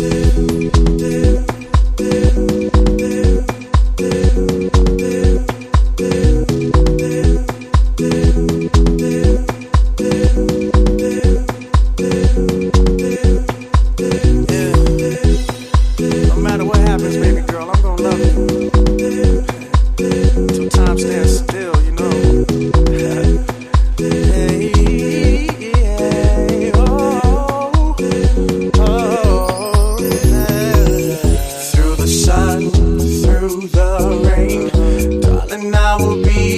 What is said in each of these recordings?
Thank I will be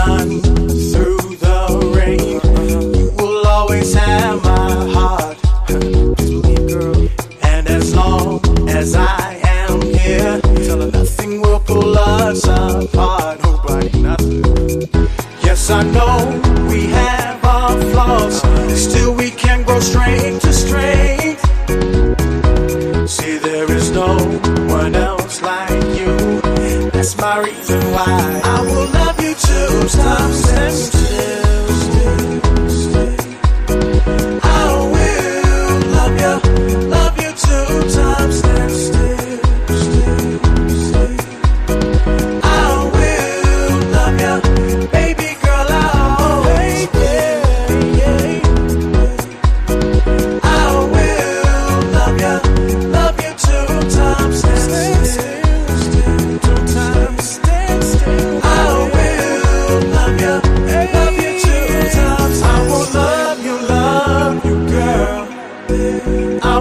through the rain. You will always have my heart. And as long as I am here, nothing will pull us apart. Yes, I know we have our flaws, still we can to strength. See, there is no one else like you. That's my reason why I will love stops and stops.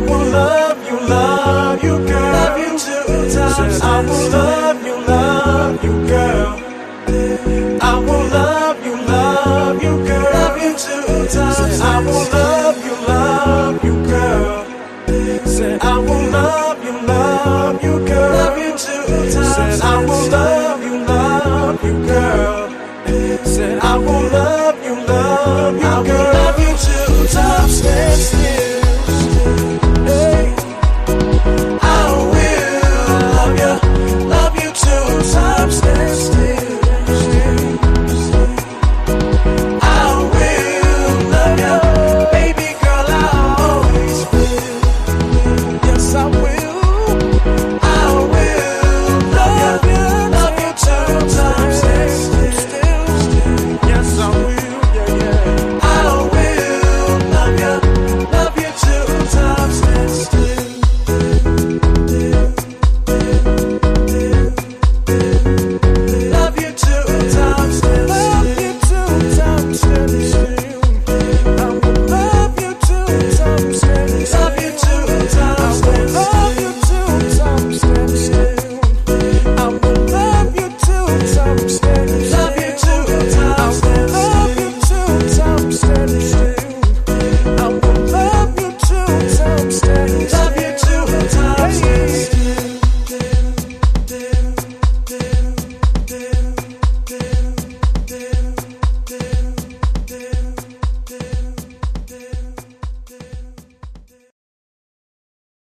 will love you, love you, girl. Love you till times. I will love you, love you, girl. I will love you, love you, girl. Love you till times. I will love you, love you, girl. I will love you, love you, girl. Love you till times. I will love you, love you, girl. I will love you, love you, girl. Love you till times.